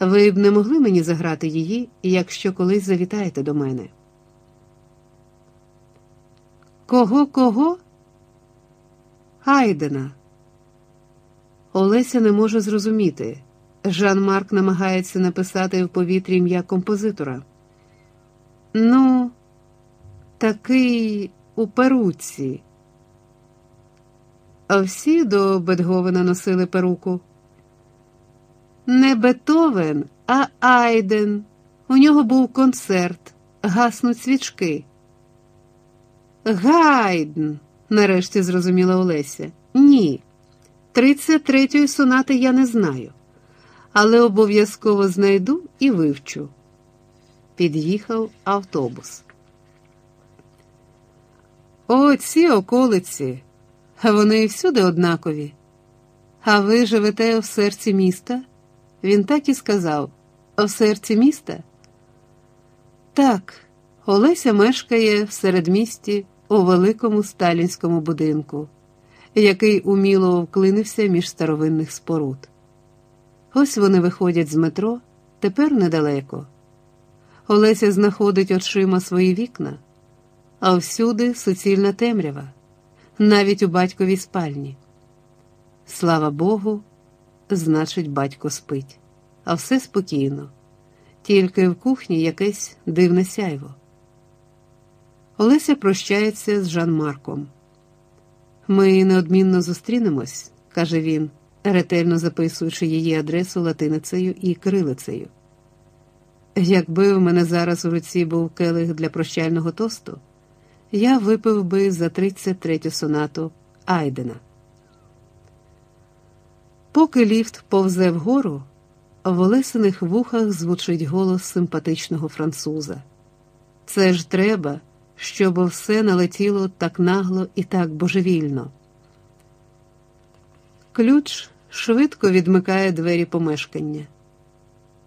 Ви б не могли мені заграти її, якщо колись завітаєте до мене. Кого, кого? Айдена. Олеся не може зрозуміти. Жан Марк намагається написати в повітрі ім'я композитора. Ну, такий у перуці. А всі до Бетговена носили перуку. Не Бетовен, а Айден. У нього був концерт, гаснуть свічки. Гайдн, нарешті зрозуміла Олеся. Ні. 33-ї сонати я не знаю, але обов'язково знайду і вивчу. Під'їхав автобус. О, ці околиці, вони всюди однакові. А ви живете в серці міста? Він так і сказав: в серці міста? Так, Олеся мешкає в середмісті у великому сталінському будинку, який уміло вклинився між старовинних споруд. Ось вони виходять з метро, тепер недалеко. Олеся знаходить очима свої вікна, а всюди суцільна темрява, навіть у батьковій спальні. Слава Богу, значить, батько спить, а все спокійно, тільки в кухні якесь дивне сяйво. Олеся прощається з Жан Марком. Ми неодмінно зустрінемось, каже він, ретельно записуючи її адресу латиницею і кирилицею. Якби в мене зараз у руці був келих для прощального тосту, я випив би за 33-ю сонату Айдена. Поки ліфт повзе вгору, в Олесиних вухах звучить голос симпатичного француза. Це ж треба, щоб все налетіло так нагло і так божевільно. Ключ швидко відмикає двері помешкання.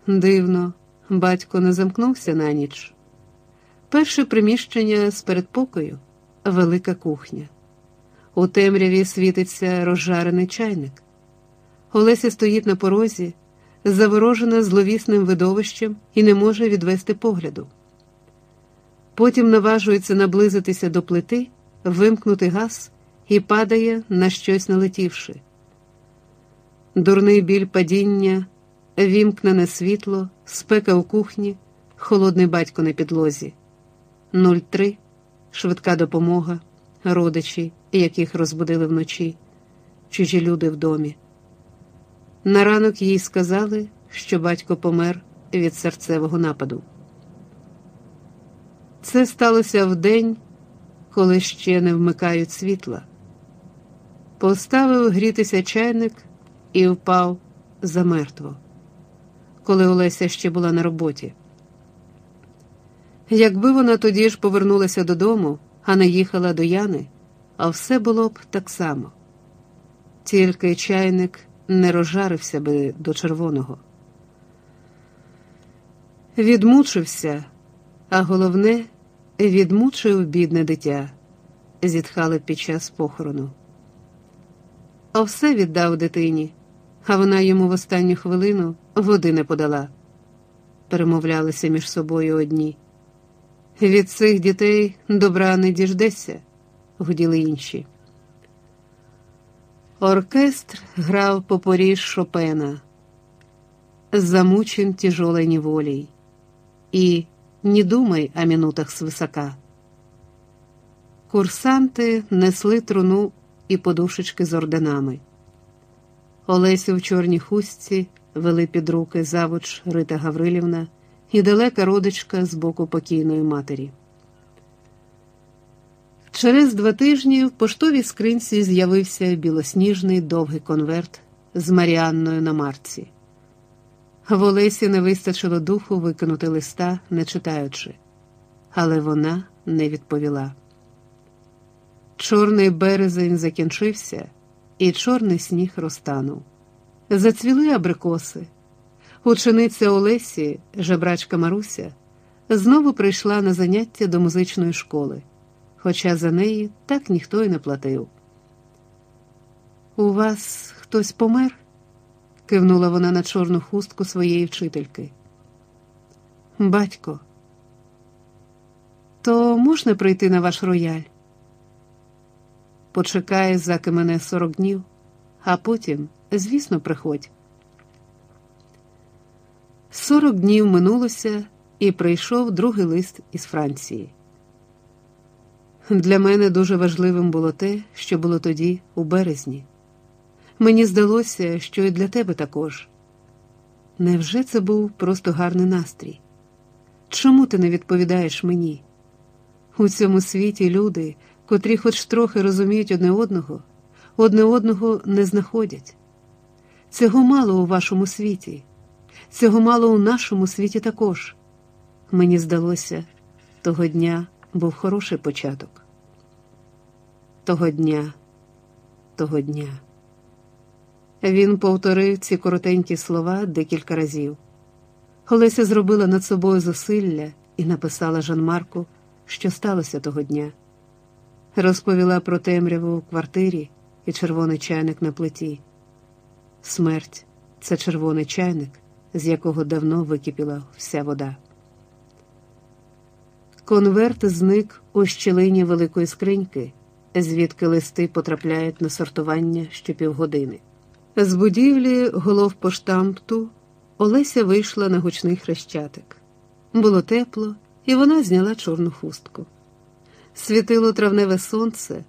Дивно, батько не замкнувся на ніч. Перше приміщення з передпокою велика кухня. У темряві світиться розжарений чайник. Олеся стоїть на порозі, заворожена зловісним видовищем і не може відвести погляду. Потім наважується наблизитися до плити, вимкнути газ і падає на щось налетівши. Дурний біль падіння, вімкнене світло, спека у кухні, холодний батько на підлозі. 03. Швидка допомога, родичі, яких розбудили вночі, чужі люди в домі. На ранок їй сказали, що батько помер від серцевого нападу. Це сталося в день, коли ще не вмикають світла. Поставив грітися чайник і впав замертво, коли Олеся ще була на роботі. Якби вона тоді ж повернулася додому, а не їхала до Яни, а все було б так само. Тільки чайник не розжарився би до червоного. Відмучився, а головне, відмучив бідне дитя, зітхали під час похорону. А все віддав дитині, а вона йому в останню хвилину води не подала, перемовлялися між собою одні. Від цих дітей добра не діждеться, гуділи інші. Оркестр грав по порі Шопена, замучен тяжелой неволей, и не думай о минутах свисока. Курсанти несли труну і подушечки з орденами. Олесю в чорній хустці вели під руки завуч Рита Гаврилівна і далека родичка з боку покійної матері. Через два тижні в поштовій скринці з'явився білосніжний довгий конверт з Маріанною на марці. В Олесі не вистачило духу викинути листа, не читаючи, але вона не відповіла. Чорний березень закінчився, і чорний сніг розтанув. Зацвіли абрикоси. Учениця Олесі, жебрачка Маруся, знову прийшла на заняття до музичної школи хоча за неї так ніхто й не платив. У вас хтось помер? кивнула вона на чорну хустку своєї вчительки. Батько, то можна прийти на ваш рояль? Почекай, заки мене сорок днів, а потім, звісно, приходь. Сорок днів минулося, і прийшов другий лист із Франції. Для мене дуже важливим було те, що було тоді, у березні. Мені здалося, що і для тебе також. Невже це був просто гарний настрій? Чому ти не відповідаєш мені? У цьому світі люди, котрі хоч трохи розуміють одне одного, одне одного не знаходять. Цього мало у вашому світі, цього мало у нашому світі також. Мені здалося, того дня був хороший початок. Того дня, того дня. Він повторив ці коротенькі слова декілька разів. Олеся зробила над собою зусилля і написала Жанмарку, що сталося того дня. Розповіла про темряву у квартирі і червоний чайник на плиті. Смерть це червоний чайник, з якого давно википіла вся вода. Конверт зник у щілині великої скриньки, звідки листи потрапляють на сортування щопівгодини. З будівлі головпоштампту Олеся вийшла на гучний хрещатик. Було тепло, і вона зняла чорну хустку. Світило травневе сонце,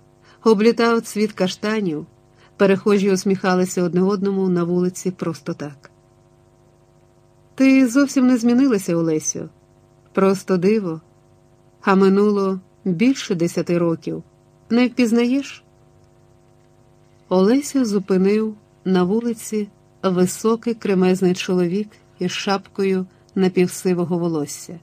облітав цвіт каштанів, перехожі усміхалися одне одному на вулиці просто так. Ти зовсім не змінилася, Олесю, просто диво, а минуло більше десяти років. Не впізнаєш? Олеся зупинив на вулиці високий кремезний чоловік із шапкою напівсивого волосся.